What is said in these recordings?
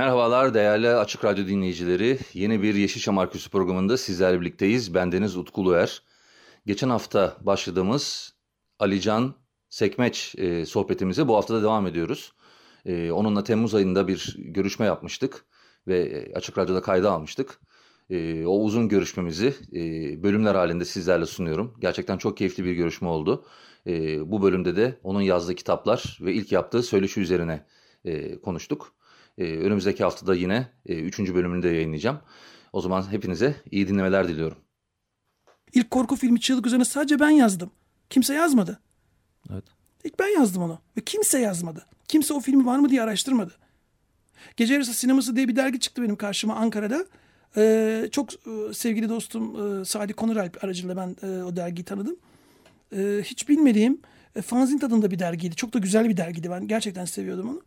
Merhabalar değerli Açık Radyo dinleyicileri. Yeni bir Yeşilçam Arküsü programında sizlerle birlikteyiz. Bendeniz Utku Uluer. Geçen hafta başladığımız Alican Sekmeç e, sohbetimize bu hafta da devam ediyoruz. E, onunla Temmuz ayında bir görüşme yapmıştık ve Açık Radyo'da kayda almıştık. E, o uzun görüşmemizi e, bölümler halinde sizlerle sunuyorum. Gerçekten çok keyifli bir görüşme oldu. E, bu bölümde de onun yazdığı kitaplar ve ilk yaptığı söyleşi üzerine e, konuştuk. E, önümüzdeki haftada yine e, üçüncü bölümünü de yayınlayacağım. O zaman hepinize iyi dinlemeler diliyorum. İlk korku filmi Çığlık üzerine sadece ben yazdım. Kimse yazmadı. Evet. İlk ben yazdım onu. Ve kimse yazmadı. Kimse o filmi var mı diye araştırmadı. Gece Yarısı Sineması diye bir dergi çıktı benim karşıma Ankara'da. Ee, çok e, sevgili dostum e, Sadi Konuralp aracılığıyla ben e, o dergiyi tanıdım. E, hiç bilmediğim e, Fanzin tadında bir dergiydi. Çok da güzel bir dergiydi. Ben gerçekten seviyordum onu.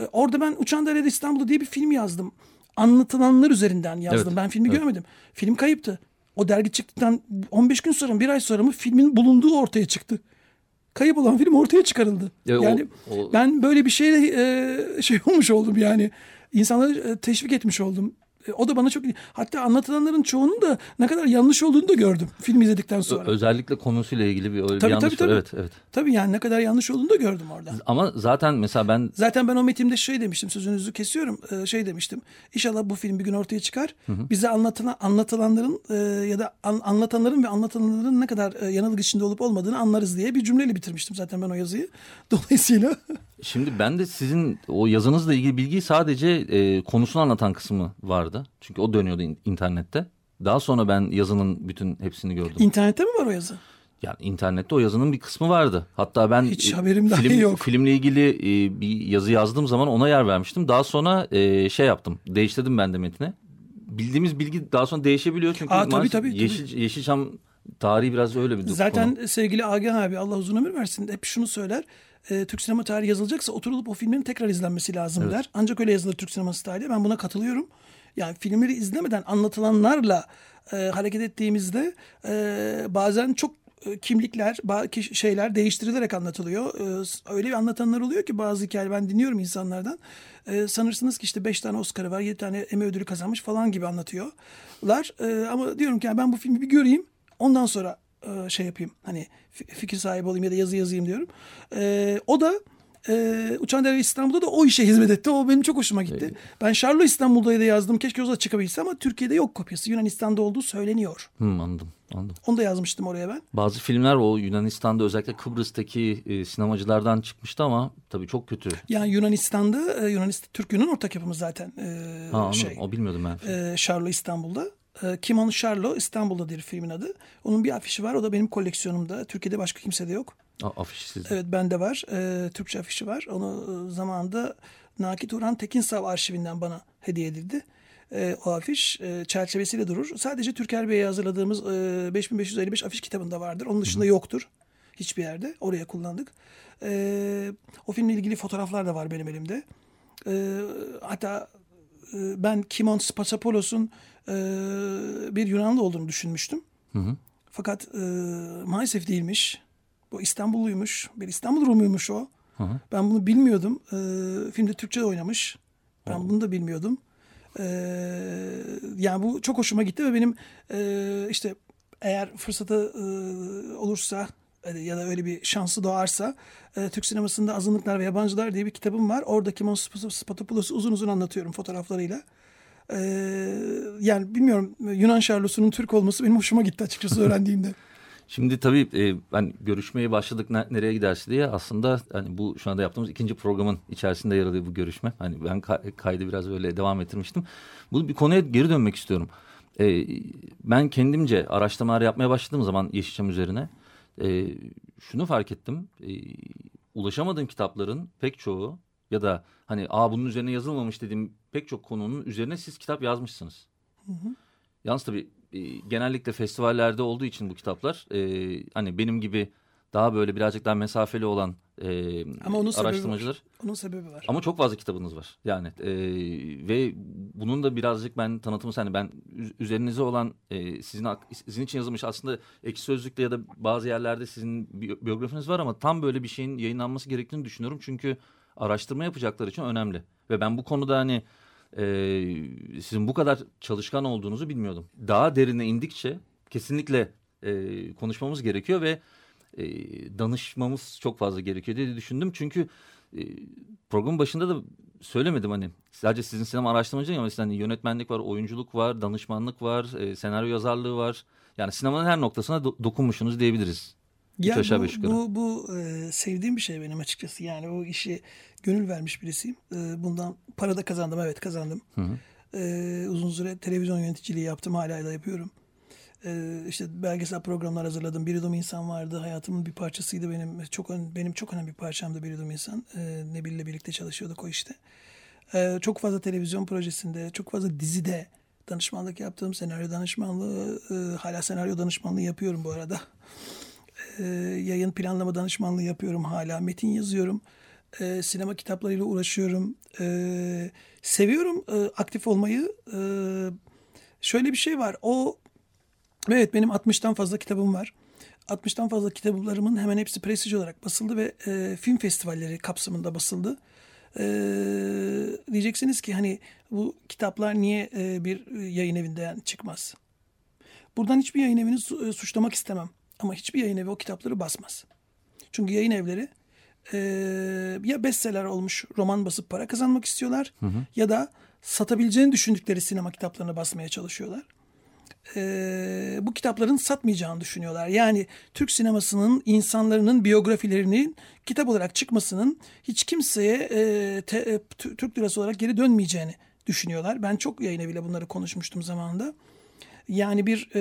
E, orada ben Uçan Dere'de İstanbul'da diye bir film yazdım. Anlatılanlar üzerinden yazdım. Evet, Ben filmi evet. görmedim. Film kayıptı. O dergi çıktıktan 15 gün sonra mı bir ay sonra mı filmin bulunduğu ortaya çıktı. Kayıp olan film ortaya çıkarıldı. Ya o- yani o- ben böyle bir şeyle e, şey olmuş oldum yani. İnsanları e, teşvik etmiş oldum. E, o da bana çok hatta anlatılanların çoğunun da ne kadar yanlış olduğunu da gördüm film izledikten sonra. Özellikle konusuyla ilgili bir, öyle bir Tabii, yanlış tabii, tabii. var. Evet, evet. Tabii yani ne kadar yanlış olduğunu da gördüm orada. Ama zaten mesela ben Zaten ben o metimde şey demiştim sözünüzü kesiyorum e, şey demiştim. İnşallah bu film bir gün ortaya çıkar. Bize anlatılan, anlatılanların e, ya da an- anlatanların ve anlatılanların ne kadar yanılgı içinde olup olmadığını anlarız diye bir cümleyle bitirmiştim zaten ben o yazıyı. Dolayısıyla Şimdi ben de sizin o yazınızla ilgili bilgiyi sadece e, konusunu anlatan kısmı vardı. Çünkü o dönüyordu in- internette. Daha sonra ben yazının bütün hepsini gördüm. internette mi var o yazı? yani internette o yazının bir kısmı vardı. Hatta ben Hiç e, haberim dahi film, yok. Filmle ilgili e, bir yazı yazdığım zaman ona yer vermiştim. Daha sonra e, şey yaptım. Değiştirdim ben de metni. Bildiğimiz bilgi daha sonra değişebiliyor çünkü Aa, tabii, tabii, tabii. Yeşil, Yeşilçam tarihi biraz öyle bir Zaten konu. sevgili Agah abi Allah uzun ömür versin hep şunu söyler. E, Türk sinema tarihi yazılacaksa oturulup o filmlerin tekrar izlenmesi lazım der. Ancak öyle yazılır Türk sineması tarihi. Ben buna katılıyorum. Yani filmleri izlemeden anlatılanlarla e, hareket ettiğimizde e, bazen çok e, kimlikler, şeyler değiştirilerek anlatılıyor. E, öyle bir anlatanlar oluyor ki bazı hikaye ben dinliyorum insanlardan. E, sanırsınız ki işte 5 tane Oscar'ı var, 7 tane Emmy ödülü kazanmış falan gibi anlatıyorlar. Ama diyorum ki yani ben bu filmi bir göreyim. Ondan sonra şey yapayım. Hani fi- fikir sahibi olayım ya da yazı yazayım diyorum. O da e, Uçan Dere İstanbul'da da o işe hizmet etti. O benim çok hoşuma gitti. Ben Charlo İstanbul'da da yazdım. Keşke o da çıkabilse ama Türkiye'de yok kopyası. Yunanistan'da olduğu söyleniyor. Hmm, anladım, anladım. Onu da yazmıştım oraya ben. Bazı filmler o Yunanistan'da özellikle Kıbrıs'taki e, sinemacılardan çıkmıştı ama tabii çok kötü. Yani Yunanistan'da e, Yunanistan Türk Yunan ortak yapımız zaten e, Ha, anladım. şey. O bilmiyordum ben. e, Charlo İstanbul'da. E, Kimon Charlo İstanbul'da diye filmin adı. Onun bir afişi var. O da benim koleksiyonumda. Türkiye'de başka kimsede yok. A- afiş sizde. Evet bende var. E, Türkçe afişi var. Onu e, zamanında Nakit Orhan Tekinsav arşivinden bana hediye edildi. E, o afiş e, çerçevesiyle durur. Sadece Türker Bey'e hazırladığımız e, 5555 afiş kitabında vardır. Onun dışında yoktur. Hiçbir yerde. Oraya kullandık. E, o filmle ilgili fotoğraflar da var benim elimde. E, hatta ben Kimon Spatsapoulos'un e, bir Yunanlı olduğunu düşünmüştüm. Fakat e, maalesef değilmiş. Bu İstanbulluymuş. Bir İstanbul Rumuymuş o. Ben bunu bilmiyordum. E, filmde Türkçe de oynamış. Ben bunu da bilmiyordum. E, yani bu çok hoşuma gitti ve benim e, işte eğer fırsatı e, olursa e, ya da öyle bir şansı doğarsa e, Türk sinemasında azınlıklar ve yabancılar diye bir kitabım var. Oradaki Mons Spatopoulos'u uzun uzun anlatıyorum fotoğraflarıyla. E, yani bilmiyorum Yunan Şarlosu'nun Türk olması benim hoşuma gitti açıkçası öğrendiğimde. Şimdi tabii e, ben görüşmeye başladık ne- nereye giderse diye aslında hani bu şu anda yaptığımız ikinci programın içerisinde yer alıyor bu görüşme. Hani ben ka- kaydı biraz böyle devam ettirmiştim. Bu bir konuya geri dönmek istiyorum. E, ben kendimce araştırmalar yapmaya başladığım zaman Yeşilçam üzerine e, şunu fark ettim. E, ulaşamadığım kitapların pek çoğu ya da hani aa bunun üzerine yazılmamış dediğim pek çok konunun üzerine siz kitap yazmışsınız. Hı hı. Yalnız tabii e, genellikle festivallerde olduğu için bu kitaplar e, hani benim gibi daha böyle birazcık daha mesafeli olan e, Ama onun sebebi araştırmacılar. var. Onun sebebi var. Ama çok fazla kitabınız var. Yani e, ve bunun da birazcık ben tanıtımı hani ben üz- üzerinize olan e, sizin sizin için yazılmış aslında ek sözlükte ya da bazı yerlerde sizin bi- biyografiniz var ama tam böyle bir şeyin yayınlanması gerektiğini düşünüyorum. Çünkü araştırma yapacaklar için önemli. Ve ben bu konuda hani e, sizin bu kadar çalışkan olduğunuzu bilmiyordum. Daha derine indikçe kesinlikle e, konuşmamız gerekiyor ve e, danışmamız çok fazla gerekiyor diye düşündüm. Çünkü e, program başında da söylemedim hani sadece sizin sinema araştırmacı ama hani yönetmenlik var, oyunculuk var, danışmanlık var, e, senaryo yazarlığı var. Yani sinemanın her noktasına do- dokunmuşsunuz diyebiliriz. Üç Ya aşağı bu, yukarı. bu, bu e, sevdiğim bir şey benim açıkçası. Yani o işi gönül vermiş birisiyim. E, bundan para da kazandım. Evet kazandım. Hı hı. E, uzun süre televizyon yöneticiliği yaptım. Hala da yapıyorum. E, işte belgesel programlar hazırladım. Bir Yudum İnsan vardı. Hayatımın bir parçasıydı benim. Çok ön- benim çok önemli bir parçamdı Bir Yudum İnsan. E, Nebil'le birlikte çalışıyorduk o işte. E, çok fazla televizyon projesinde, çok fazla dizide danışmanlık yaptım. Senaryo danışmanlığı, e, hala senaryo danışmanlığı yapıyorum bu arada. E, yayın planlama danışmanlığı yapıyorum hala. Metin yazıyorum. E, sinema kitaplarıyla uğraşıyorum. E, seviyorum e, aktif olmayı. E, şöyle bir şey var. O evet benim 60'tan fazla kitabım var. 60'tan fazla kitaplarımın hemen hepsi prestij olarak basıldı ve e, film festivalleri kapsamında basıldı. E, diyeceksiniz ki hani bu kitaplar niye e, bir yayın evinden çıkmaz? Buradan hiçbir yayın evini e, suçlamak istemem. Ama hiçbir yayın evi o kitapları basmaz. Çünkü yayın evleri e, ya bestseller olmuş roman basıp para kazanmak istiyorlar ya da satabileceğini düşündükleri sinema kitaplarını basmaya çalışıyorlar. E, bu kitapların satmayacağını düşünüyorlar. Yani Türk sinemasının insanların biyografilerinin kitap olarak çıkmasının hiç kimseye e, te- e, Türk lirası olarak geri dönmeyeceğini düşünüyorlar. Ben çok yayın eviyle bunları konuşmuştum zamanında. Yani bir e,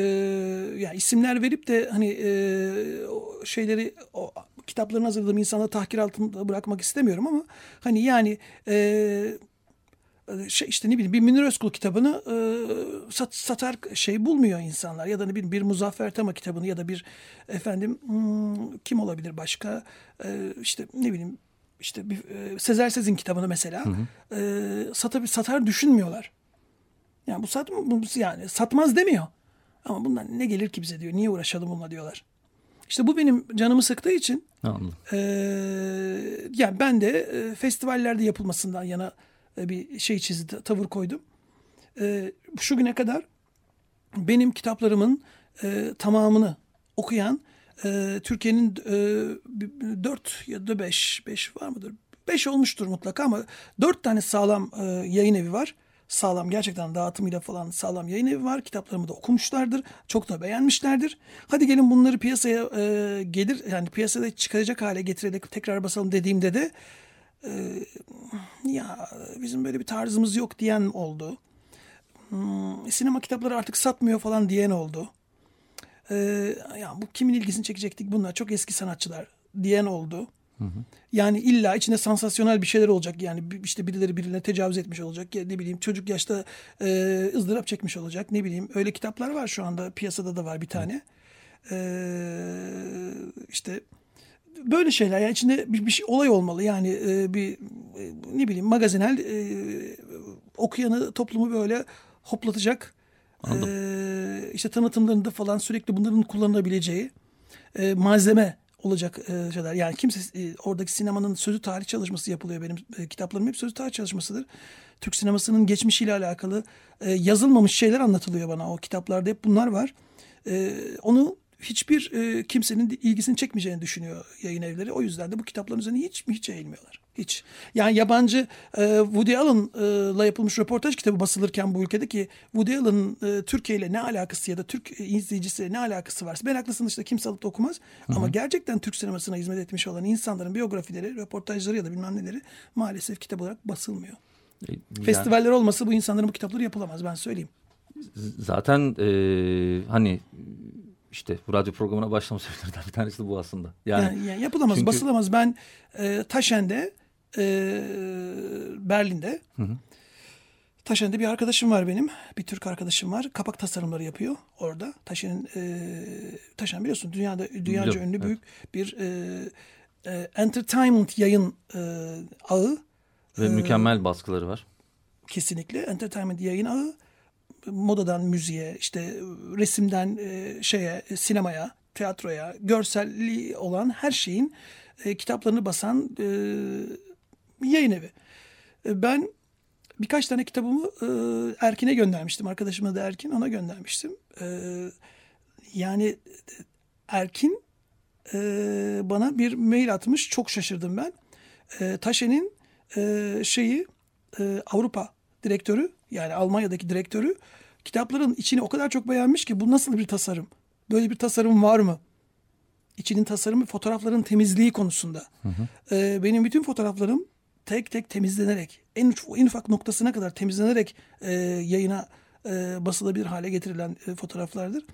ya isimler verip de hani e, o şeyleri o kitaplarını hazırladığım insanları tahkir altında bırakmak istemiyorum ama hani yani e, şey işte ne bileyim bir Münir Özkul kitabını e, sat, satar şey bulmuyor insanlar. Ya da ne bileyim bir Muzaffer Tema kitabını ya da bir efendim hmm, kim olabilir başka? E, işte ne bileyim işte bir e, Sezer Sezin kitabını mesela e, satar, satar düşünmüyorlar. Yani bu sat bu yani satmaz demiyor. Ama bundan ne gelir ki bize diyor. Niye uğraşalım bununla diyorlar. İşte bu benim canımı sıktığı için Anladım. ee, yani ben de e, festivallerde yapılmasından yana e, bir şey çizdi, tavır koydum. Ee, şu güne kadar benim kitaplarımın e, tamamını okuyan e, Türkiye'nin e, dört ya da beş, beş var mıdır? Beş olmuştur mutlaka ama dört tane sağlam e, yayın evi var. Sağlam gerçekten dağıtımıyla falan sağlam yayın evi var. Kitaplarımı da okumuşlardır. Çok da beğenmişlerdir. Hadi gelin bunları piyasaya e, gelir yani piyasada çıkaracak hale getirelim tekrar basalım dediğimde de e, ya bizim böyle bir tarzımız yok diyen oldu. Hmm, sinema kitapları artık satmıyor falan diyen oldu. Ee, ya bu kimin ilgisini çekecektik bunlar çok eski sanatçılar diyen oldu. Yani illa içinde sansasyonel bir şeyler olacak. Yani işte birileri birine tecavüz etmiş olacak. Ya ne bileyim çocuk yaşta e, ızdırap çekmiş olacak. Ne bileyim öyle kitaplar var şu anda piyasada da var bir tane. Ee, işte böyle şeyler yani içinde bir, bir şey olay olmalı. Yani e, bir e, ne bileyim magazinel e, okuyanı toplumu böyle hoplatacak. Anladım. E, işte tanıtımlarında falan sürekli bunların kullanılabileceği e, malzeme olacak e, şeyler. Yani kimse e, oradaki sinemanın sözü tarih çalışması yapılıyor benim e, kitaplarım hep sözü tarih çalışmasıdır. Türk sinemasının geçmişiyle alakalı e, yazılmamış şeyler anlatılıyor bana o kitaplarda hep bunlar var. Onu hiçbir e, kimsenin ilgisini çekmeyeceğini düşünüyor yayın evleri. O yüzden de bu kitapların üzerine hiç hiç eğilmiyorlar. Hiç. Yani yabancı e, Woody Allen'la yapılmış röportaj kitabı basılırken bu ülkede ki Woody Allen'ın e, Türkiye ile ne alakası ya da Türk izleyicisiyle ne alakası varsa meraklısını işte kimse alıp da okumaz. Ama gerçekten Türk sinemasına hizmet etmiş olan insanların biyografileri, röportajları ya da bilmem neleri maalesef kitap olarak basılmıyor. E, yani- Festivaller olmasa bu insanların bu kitapları yapılamaz ben söyleyeyim. zaten e, hani işte bu radyo programına başlama sebeplerinden bir tanesi de bu aslında. Yani, Yani, yani yapılamaz, çünkü- basılamaz. Ben e, Taşen'de, e, Berlin'de, Taşen'de bir arkadaşım var benim. Bir Türk arkadaşım var. Kapak tasarımları yapıyor orada. Taşen'in, e, Taşen biliyorsun dünyada dünyaca Biliyorum, ünlü evet. büyük bir e, e, entertainment yayın e, ağı. ve mükemmel baskıları var. kesinlikle entertainment yayın ağı modadan müziğe işte resimden e, şeye sinemaya tiyatroya görselliği olan her şeyin e, kitaplarını basan e, yayın evi. E, ben birkaç tane kitabımı e, Erkin'e göndermiştim. Arkadaşıma da Erkin ona göndermiştim. E, yani e, Erkin e, bana bir mail atmış. Çok şaşırdım ben. E, Taşe'nin e, şeyi e, Avrupa direktörü yani Almanya'daki direktörü kitapların içini o kadar çok beğenmiş ki bu nasıl bir tasarım? Böyle bir tasarım var mı? İçinin tasarımı fotoğrafların temizliği konusunda. E, benim bütün fotoğraflarım tek tek temizlenerek en, en ufak noktasına kadar temizlenerek e, yayına e, basılabilir hale getirilen e, fotoğraflardır.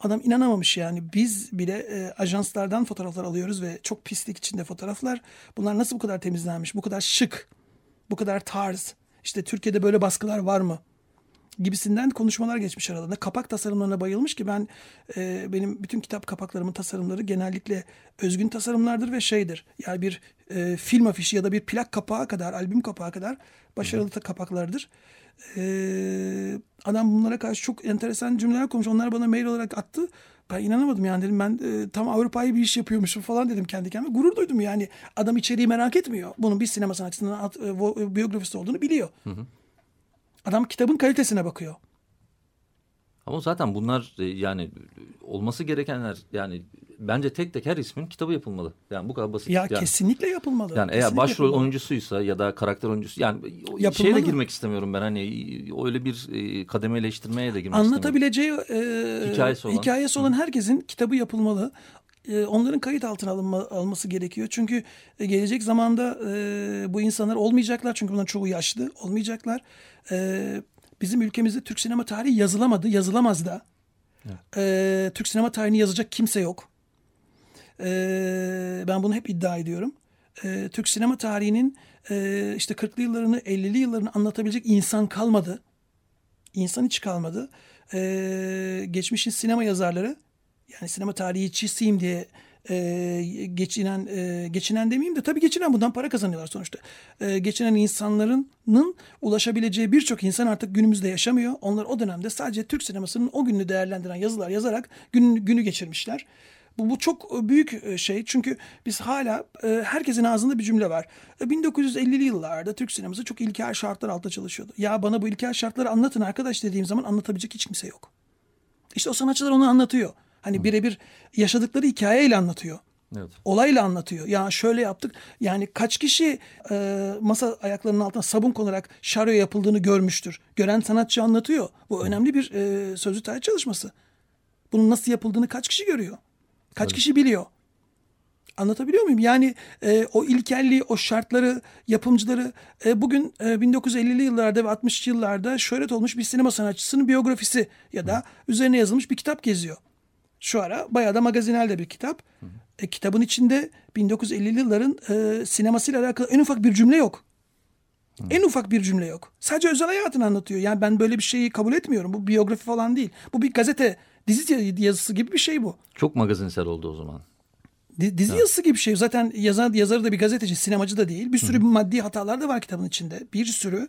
Adam inanamamış yani biz bile e, ajanslardan fotoğraflar alıyoruz ve çok pislik içinde fotoğraflar. Bunlar nasıl bu kadar temizlenmiş, bu kadar şık, bu kadar tarz. İşte Türkiye'de böyle baskılar var mı? gibisinden konuşmalar geçmiş aralarında. Kapak tasarımlarına bayılmış ki ben e, benim bütün kitap kapaklarımın tasarımları genellikle özgün tasarımlardır ve şeydir. Yani bir e, film afişi ya da bir plak kapağı kadar, albüm kapağı kadar başarılı da kapaklardır. E, adam bunlara karşı çok enteresan cümleler kurmuş. Onlar bana mail olarak attı. Ben inanamadım yani dedim ben e, tam Avrupa'yı bir iş yapıyormuşum falan dedim kendi kendime. Gurur duydum yani. Adam içeriği merak etmiyor. Bunun bir sinema sanatçısının at- e, vo- biyografisi olduğunu biliyor. Adam kitabın kalitesine bakıyor. Ama zaten bunlar e, yani olması gerekenler yani bence tek tek her ismin kitabı yapılmalı. Yani bu kadar basit. Ya yani, kesinlikle yapılmalı. yani eğer Kesinlikle başrol yapılmalı. oyuncusuysa ya da karakter oyuncusu yani o şeye Yapılmalı. de girmek istemiyorum ben hani öyle bir e, kademeleştirmeye de girmek istemiyorum. anlatabileceği e, Hikayesi olan. hikayesi olan herkesin kitabı yapılmalı. E, onların kayıt altına alınma, alması gerekiyor. Çünkü e, gelecek zamanda e, bu insanlar olmayacaklar. Çünkü bunların çoğu yaşlı. Olmayacaklar. E, bizim ülkemizde Türk sinema tarihi yazılamadı. Yazılamaz da. E, Türk sinema tarihini yazacak kimse yok. E, ben bunu hep iddia ediyorum. E, Türk sinema tarihinin e, işte 40'lı yıllarını 50'li yıllarını anlatabilecek insan kalmadı. İnsan hiç kalmadı. Ee, geçmişin sinema yazarları yani sinema tarihçisiyim diye e, geçinen e, geçinen demeyeyim de tabii geçinen bundan para kazanıyorlar sonuçta. E, geçinen insanların ulaşabileceği birçok insan artık günümüzde yaşamıyor. Onlar o dönemde sadece Türk sinemasının o gününü değerlendiren yazılar yazarak gün, günü geçirmişler. Bu, bu çok büyük e, şey çünkü biz hala e, herkesin ağzında bir cümle var. E, 1950'li yıllarda Türk sineması çok ilkel şartlar altında çalışıyordu. Ya bana bu ilkel şartları anlatın arkadaş dediğim zaman anlatabilecek hiç kimse yok. İşte o sanatçılar onu anlatıyor. Hani birebir yaşadıkları hikayeyle anlatıyor. Evet. Olayla anlatıyor. Ya şöyle yaptık. Yani kaç kişi e, masa ayaklarının altına sabun konarak şaryo yapıldığını görmüştür. Gören sanatçı anlatıyor. Bu önemli bir e, sözlü tarih çalışması. Bunun nasıl yapıldığını kaç kişi görüyor? Kaç kişi biliyor? Anlatabiliyor muyum? Yani e, o ilkelliği, o şartları, yapımcıları e, bugün e, 1950'li yıllarda ve 60'lı yıllarda şöhret olmuş bir sinema sanatçısının biyografisi ya da üzerine yazılmış bir kitap geziyor. Şu ara bayağı da magazinel de bir kitap. E, kitabın içinde 1950'li yılların e, sinemasıyla alakalı en ufak bir cümle yok. En ufak bir cümle yok. Sadece özel hayatını anlatıyor. Yani ben böyle bir şeyi kabul etmiyorum. Bu biyografi falan değil. Bu bir gazete dizi yazısı gibi bir şey bu. Çok magazinsel oldu o zaman. Di- Dizi yazısı gibi bir şey. Zaten yazar, yazarı da bir gazeteci, sinemacı da değil. Bir sürü maddi hatalar da var kitabın içinde. Bir sürü.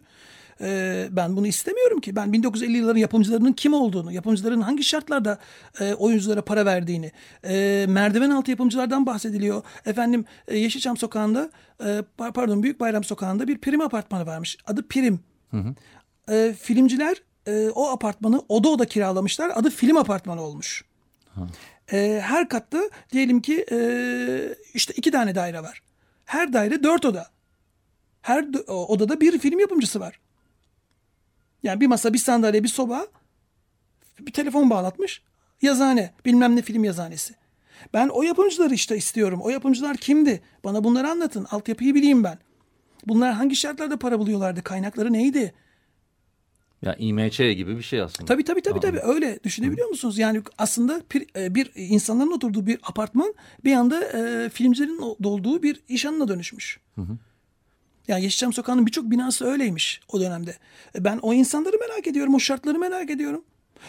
Ee, ben bunu istemiyorum ki. Ben 1950 yılların yapımcılarının kim olduğunu, yapımcıların hangi şartlarda e, oyunculara para verdiğini, e, merdiven altı yapımcılardan bahsediliyor. Efendim e, Yeşilçam Sokağı'nda, e, pa- pardon Büyük Bayram Sokağı'nda bir prim apartmanı varmış. Adı Prim. E, filmciler e, o apartmanı oda oda kiralamışlar. Adı film apartmanı olmuş. E, her katta diyelim ki e, işte iki tane daire var. Her daire dört oda. Her odada bir film yapımcısı var. Yani bir masa, bir sandalye, bir soba, bir telefon bağlatmış. Yazıhane, bilmem ne film yazıhanesi. Ben o yapımcıları işte istiyorum. O yapımcılar kimdi? Bana bunları anlatın. Altyapıyı bileyim ben. Bunlar hangi şartlarda para buluyorlardı? Kaynakları neydi? Ya IMC gibi bir şey aslında. Tabii tabii tabii tabii öyle düşünebiliyor musunuz? Yani aslında bir, e, bir insanların oturduğu bir apartman bir anda e, filmcilerin dolduğu bir iş alanına dönüşmüş. Yani Yeşilçam Sokağı'nın birçok binası öyleymiş o dönemde. E, Ben o insanları merak ediyorum, o şartları merak ediyorum.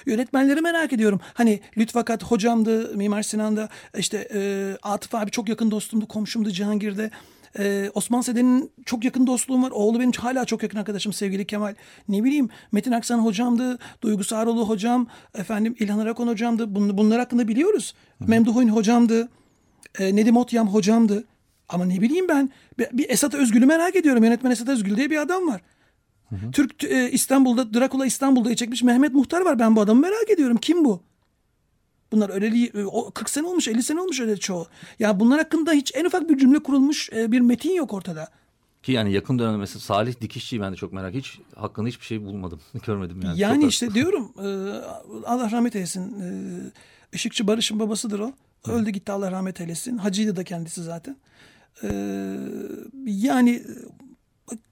Yönetmenleri merak ediyorum. Hani Lütfakat hocamdı, Mimar Sinan'da işte e, Atıf abi çok yakın dostumdu, komşumdu Cihangir'de. E, Osman Seden'in çok yakın dostluğum var. Oğlu benim hala çok yakın arkadaşım sevgili Kemal. Ne bileyim Metin Aksan hocamdı, Duygu Sarıoğlu hocam, efendim İlhan Arakon hocamdı. Bun, bunlar hakkında biliyoruz. Memduh Oyun hocamdı. E, Nedim Otyam hocamdı. Ama ne bileyim ben bir, bir Esat Özgül'ü merak ediyorum. Yönetmen Esat Özgül diye bir adam var. Türk e, İstanbul'da Drakula İstanbul'da çekmiş Mehmet Muhtar var. Ben bu adamı merak ediyorum. Kim bu? Bunlar öleli e, o 40 sene olmuş, 50 sene olmuş öyle çoğu. Ya bunlar hakkında hiç en ufak bir cümle kurulmuş e, bir metin yok ortada. Ki yani yakın dönemde mesela Salih Dikişçi'yi ben de çok merak Hiç hakkında hiçbir şey bulmadım. Görmedim yani. Yani, Çok işte diyorum e, Allah rahmet eylesin. E, Işıkçı Barış'ın babasıdır o. Öldü gitti Allah rahmet eylesin. Hacıydı da kendisi zaten. E, yani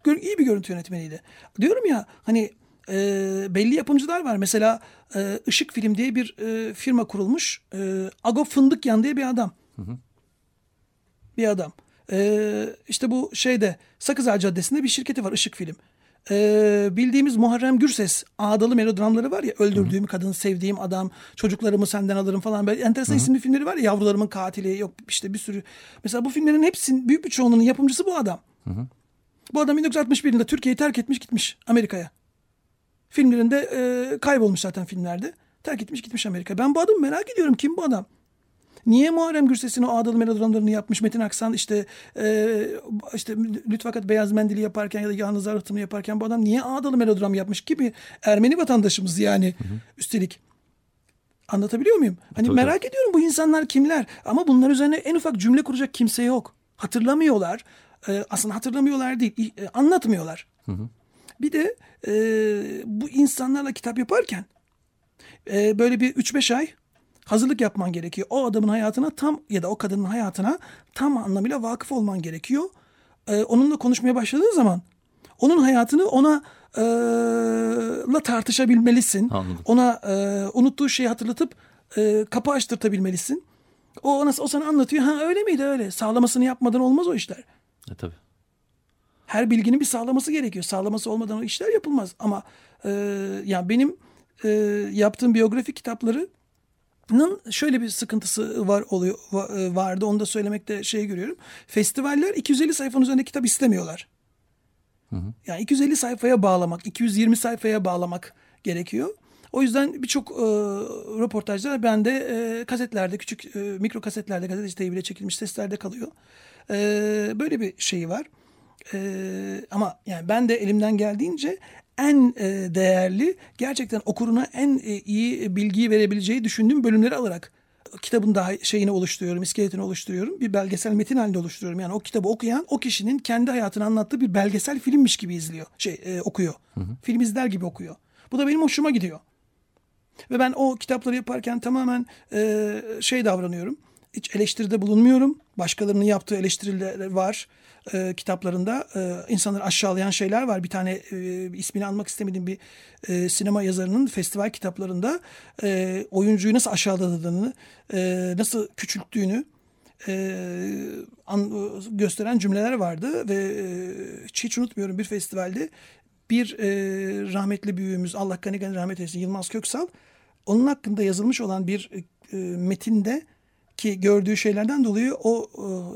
e, iyi bir görüntü yönetmeniydi. Diyorum ya hani e, belli yapımcılar var. Mesela e, Işık Film diye bir e, firma kurulmuş. E, Agop Fındıkyan diye bir adam. Bir adam. E, işte bu şeyde Sakızağ Caddesi'nde bir şirketi var Işık Film. E, bildiğimiz Muharrem Gürses ağdalı melodramları var ya öldürdüğüm kadın sevdiğim adam çocuklarımı senden alırım falan böyle enteresan isimli filmleri var ya yavrularımın katili yok işte bir sürü mesela bu filmlerin hepsinin büyük bir çoğunluğunun yapımcısı bu adam. Bu adam 1961 yılında Türkiye'yi terk etmiş gitmiş Amerika'ya. Filmlerinde e, kaybolmuş zaten filmlerde. Terk etmiş gitmiş Amerika. Ben bu adamı merak ediyorum. Kim bu adam? Niye Muharrem Gürses'in o ağdalı melodramlarını yapmış? Metin Aksan işte e, işte Lütfakat Beyaz Mendili yaparken ya da Yalnız Arıtımı yaparken bu adam niye ağdalı melodram yapmış gibi Ermeni vatandaşımız yani üstelik. Anlatabiliyor muyum? Hani Tabii, merak ediyorum bu insanlar kimler? Ama bunlar üzerine en ufak cümle kuracak kimse yok. Hatırlamıyorlar. E, aslında hatırlamıyorlar değil, e, anlatmıyorlar. Bir de e, bu insanlarla kitap yaparken e, böyle bir 3-5 ay hazırlık yapman gerekiyor. O adamın hayatına tam ya da o kadının hayatına tam anlamıyla vakıf olman gerekiyor. E, onunla konuşmaya başladığın zaman onun hayatını ona e, la tartışabilmelisin. Anladım. Ona e, unuttuğu şeyi hatırlatıp e, kapı açtırtabilmelisin. O, ona, o sana anlatıyor. Ha öyle miydi öyle. Sağlamasını yapmadan olmaz o işler. E, tabii. Her bilginin bir sağlaması gerekiyor. Sağlaması olmadan o işler yapılmaz. Ama e, ya benim e, yaptığım biyografi kitaplarının şöyle bir sıkıntısı var oluyor e, vardı. Onu da söylemekte şey görüyorum. Festivaller 250 sayfanın üzerinde kitap istemiyorlar. Yani 250 sayfaya bağlamak, 220 sayfaya bağlamak gerekiyor. O yüzden birçok e, röportajlar bende e, kasetlerde, küçük e, mikro kasetlerde, gazete teybiyle çekilmiş seslerde kalıyor. E, böyle bir şeyi var. E, ama yani ben de elimden geldiğince en e, değerli, gerçekten okuruna en e, iyi bilgiyi verebileceği düşündüğüm bölümleri alarak kitabın daha şeyini oluşturuyorum, iskeletini oluşturuyorum. Bir belgesel metin halinde oluşturuyorum. Yani o kitabı okuyan o kişinin kendi hayatını anlattığı bir belgesel filmmiş gibi izliyor. Şey e, okuyor. Film izler gibi okuyor. Bu da benim hoşuma gidiyor. Ve ben o kitapları yaparken tamamen e, şey davranıyorum. Hiç eleştiride bulunmuyorum. Başkalarının yaptığı eleştiriler var e, kitaplarında. E, insanları aşağılayan şeyler var. Bir tane e, ismini almak istemediğim bir e, sinema yazarının festival kitaplarında e, oyuncuyu nasıl aşağıladığını, e, nasıl küçülttüğünü e, an, gösteren cümleler vardı ve e, hiç, hiç unutmuyorum bir festivalde bir e, rahmetli büyüğümüz Allah gani gani rahmet eylesin Yılmaz Köksal onun hakkında yazılmış olan bir e, metinde ki gördüğü şeylerden dolayı o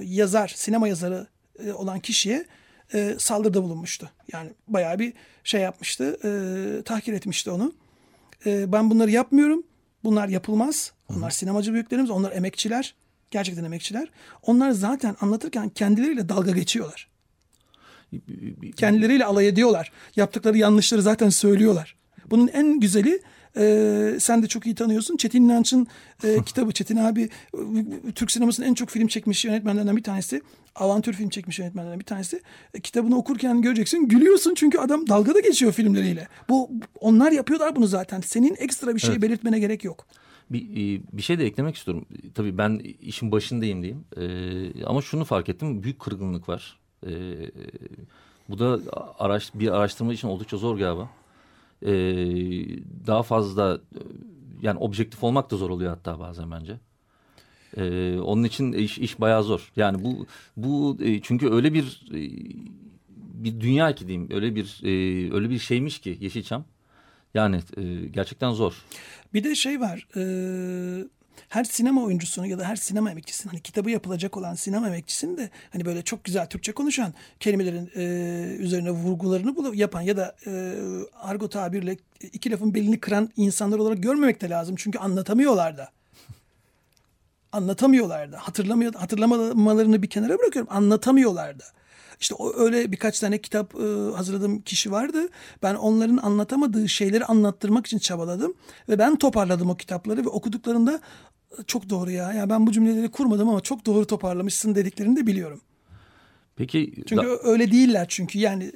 e, yazar sinema yazarı e, olan kişiye e, saldırıda bulunmuştu. Yani bayağı bir şey yapmıştı e, tahkir etmişti onu. E, ben bunları yapmıyorum. Bunlar yapılmaz. Onlar sinemacı büyüklerimiz. Onlar emekçiler. Gerçekten emekçiler. Onlar zaten anlatırken kendileriyle dalga geçiyorlar. Kendileriyle alay ediyorlar. Yaptıkları yanlışları zaten söylüyorlar. Bunun en güzeli e, sen de çok iyi tanıyorsun. Çetin İnanç'ın e, kitabı. Çetin abi e, Türk sinemasının en çok film çekmiş yönetmenlerinden bir tanesi. Avantür film çekmiş yönetmenlerden bir tanesi. E, kitabını okurken göreceksin. Gülüyorsun çünkü adam dalgada geçiyor filmleriyle. Bu onlar yapıyorlar bunu zaten. Senin ekstra bir şey Evet. belirtmene gerek yok. Bir, e, bir şey de eklemek istiyorum. Tabii ben işin başındayım diyeyim. Ee, ama şunu fark ettim. Büyük kırgınlık var. Ee, bu da araş, bir araştırma için oldukça zor galiba. E, daha fazla yani objektif olmak da zor oluyor hatta bazen bence. E, onun için iş, iş bayağı zor. Yani bu bu e, çünkü öyle bir e, bir dünya ki diyeyim öyle bir e, öyle bir şeymiş ki Yeşilçam. Yani e, gerçekten zor. Bir de şey var. E, her sinema oyuncusunu ya da her sinema emekçisinin hani kitabı yapılacak olan sinema emekçisinin de hani böyle çok güzel Türkçe konuşan kelimelerin e, üzerine vurgularını bulup yapan ya da e, argo tabirle iki lafın belini kıran insanlar olarak görmemek de lazım. Çünkü anlatamıyorlar da. Anlatamıyorlar da. Hatırlamıyor, hatırlamalarını bir kenara bırakıyorum. Anlatamıyorlar da. İşte öyle birkaç tane kitap e, hazırladığım kişi vardı. Ben onların anlatamadığı şeyleri anlattırmak için çabaladım ve ben toparladım o kitapları ve okuduklarında çok doğru ya. Ya ben bu cümleleri kurmadım ama çok doğru toparlamışsın dediklerini de biliyorum. Peki çünkü da... öyle değiller çünkü yani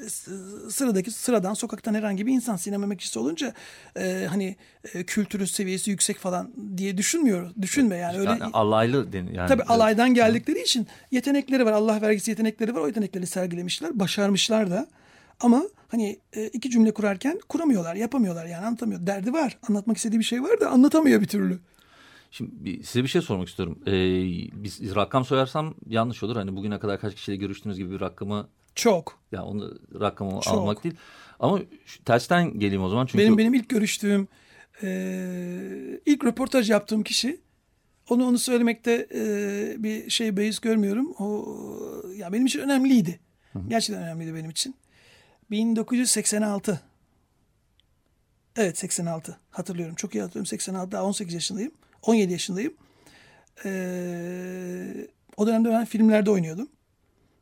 sıradaki sıradan sokaktan herhangi bir insan sinema emekçisi olunca e, hani e, kültürü seviyesi yüksek falan diye düşünmüyor. Düşünme yani öyle. Yani alaylı yani. Tabii alaydan geldikleri evet. için yetenekleri var. Allah vergisi yetenekleri var. O yetenekleri sergilemişler, başarmışlar da. Ama hani e, iki cümle kurarken kuramıyorlar, yapamıyorlar yani anlatamıyor. Derdi var, anlatmak istediği bir şey var da anlatamıyor bir türlü. Şimdi size bir şey sormak istiyorum. Ee, biz rakam soyarsam yanlış olur. Hani bugüne kadar kaç kişiyle görüştüğünüz gibi bir rakamı çok. Ya yani onu rakamı çok. almak değil. Ama tersten geleyim o zaman çünkü benim benim ilk görüştüğüm e, ilk röportaj yaptığım kişi onu onu söylemekte e, bir şey beis görmüyorum. O ya benim için önemliydi. Hı hı. Gerçekten önemliydi benim için. 1986. Evet 86 hatırlıyorum. Çok iyi hatırlıyorum. 86 daha 18 yaşındayım. 17 yaşındayım. Ee, o dönemde ben filmlerde oynuyordum.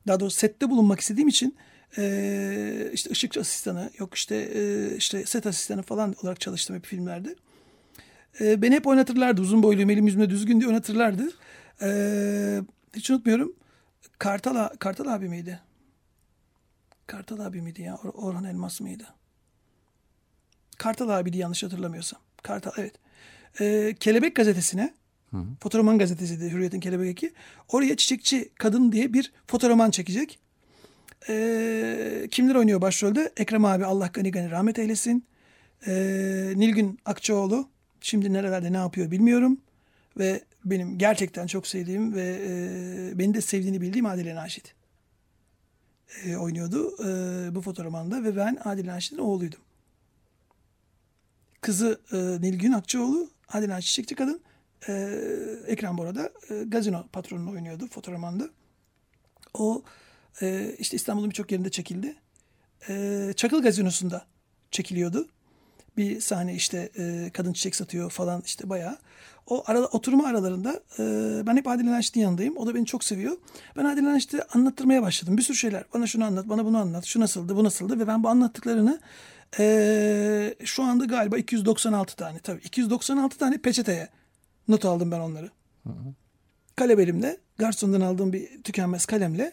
Daha doğrusu sette bulunmak istediğim için e, işte ışıkçı asistanı yok işte e, işte set asistanı falan olarak çalıştım hep filmlerde. E, beni hep oynatırlardı. Uzun boyluyum elim yüzümde düzgün diye oynatırlardı. E, hiç unutmuyorum. Kartal, Kartal abi miydi? Kartal abi miydi ya? Or Orhan Elmas mıydı? Kartal abiydi yanlış hatırlamıyorsam. Kartal evet e, Kelebek gazetesine Hı. Fotoroman gazetesiydi Hürriyet'in Kelebek Eki. Oraya Çiçekçi Kadın diye bir fotoroman çekecek. E, kimler oynuyor başrolde? Ekrem abi Allah gani gani rahmet eylesin. E, Nilgün Akçaoğlu. Şimdi nerelerde ne yapıyor bilmiyorum. Ve benim gerçekten çok sevdiğim ve e, beni de sevdiğini bildiğim Adile Naşit e, oynuyordu e, bu fotoromanda ve ben Adile Naşit'in oğluydum. Kızı e, Nilgün Akçaoğlu, Adile Çiçekçi kadın. E, Ekrem Bora'da e, gazino patronunu oynuyordu fotoğrafmanda. O e, işte İstanbul'un birçok yerinde çekildi. E, Çakıl Gazinosu'nda çekiliyordu. Bir sahne işte e, kadın çiçek satıyor falan işte bayağı. O arada, oturma aralarında e, ben hep Adile Naşit'in yanındayım. O da beni çok seviyor. Ben Adile Naşit'i anlattırmaya başladım. Bir sürü şeyler. Bana şunu anlat, bana bunu anlat. Şu nasıldı, bu nasıldı. Ve ben bu anlattıklarını e, şu anda galiba 296 tane. Tabii 296 tane peçeteye not aldım ben onları. Hı hı. Kalem garsondan aldığım bir tükenmez kalemle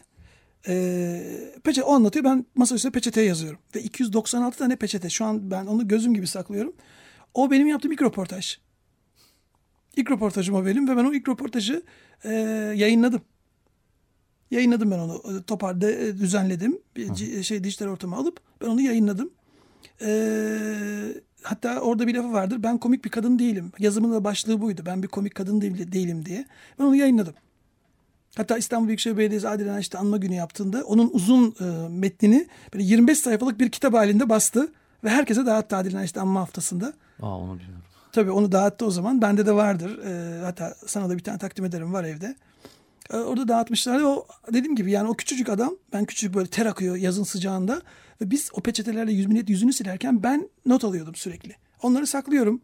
e, peçete o anlatıyor. Ben masa üstüne peçeteye yazıyorum. Ve 296 tane peçete. Şu an ben onu gözüm gibi saklıyorum. O benim yaptığım ilk röportaj. İlk röportajım o benim ve ben o ilk röportajı e, yayınladım. Yayınladım ben onu. Toparda e, düzenledim. Bir şey dijital ortama alıp ben onu yayınladım. Ee, hatta orada bir lafı vardır. Ben komik bir kadın değilim. Yazımın da başlığı buydu. Ben bir komik kadın değilim diye. Ben onu yayınladım. Hatta İstanbul Büyükşehir Belediyesi Adile Naşit'i anma günü yaptığında onun uzun e, metnini böyle 25 sayfalık bir kitap halinde bastı. Ve herkese dağıttı Adile Naşit'i anma haftasında. Aa onu bilmiyorum. Tabii onu dağıttı o zaman. Bende de vardır. E, hatta sana da bir tane takdim ederim var evde. E, orada dağıtmışlar. O dediğim gibi yani o küçücük adam ben küçücük böyle ter akıyor yazın sıcağında. Ve biz o peçetelerle yüz millet yüzünü silerken ben not alıyordum sürekli. Onları saklıyorum.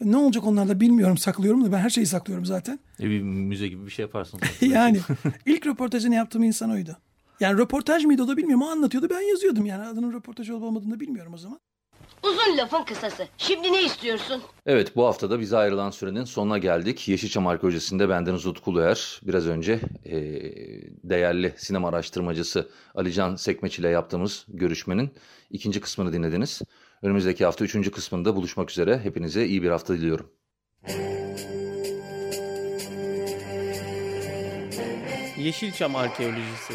Ne olacak onlarla bilmiyorum saklıyorum da ben her şeyi saklıyorum zaten. E bir müze gibi bir şey yaparsın. yani ilk röportajını yaptığım insan oydu. Yani röportaj mıydı o da bilmiyorum. O anlatıyordu ben yazıyordum yani. Adının röportaj olup olmadığını da bilmiyorum o zaman. Uzun lafın kısası. Şimdi ne istiyorsun? Evet bu haftada bize ayrılan sürenin sonuna geldik. Yeşilçam Arkeolojisi'nde bendeniz Utku Luer. Biraz önce e, değerli sinema araştırmacısı Alican Sekmeç ile yaptığımız görüşmenin ikinci kısmını dinlediniz. Önümüzdeki hafta üçüncü kısmında buluşmak üzere. Hepinize iyi bir hafta diliyorum. Yeşilçam Arkeolojisi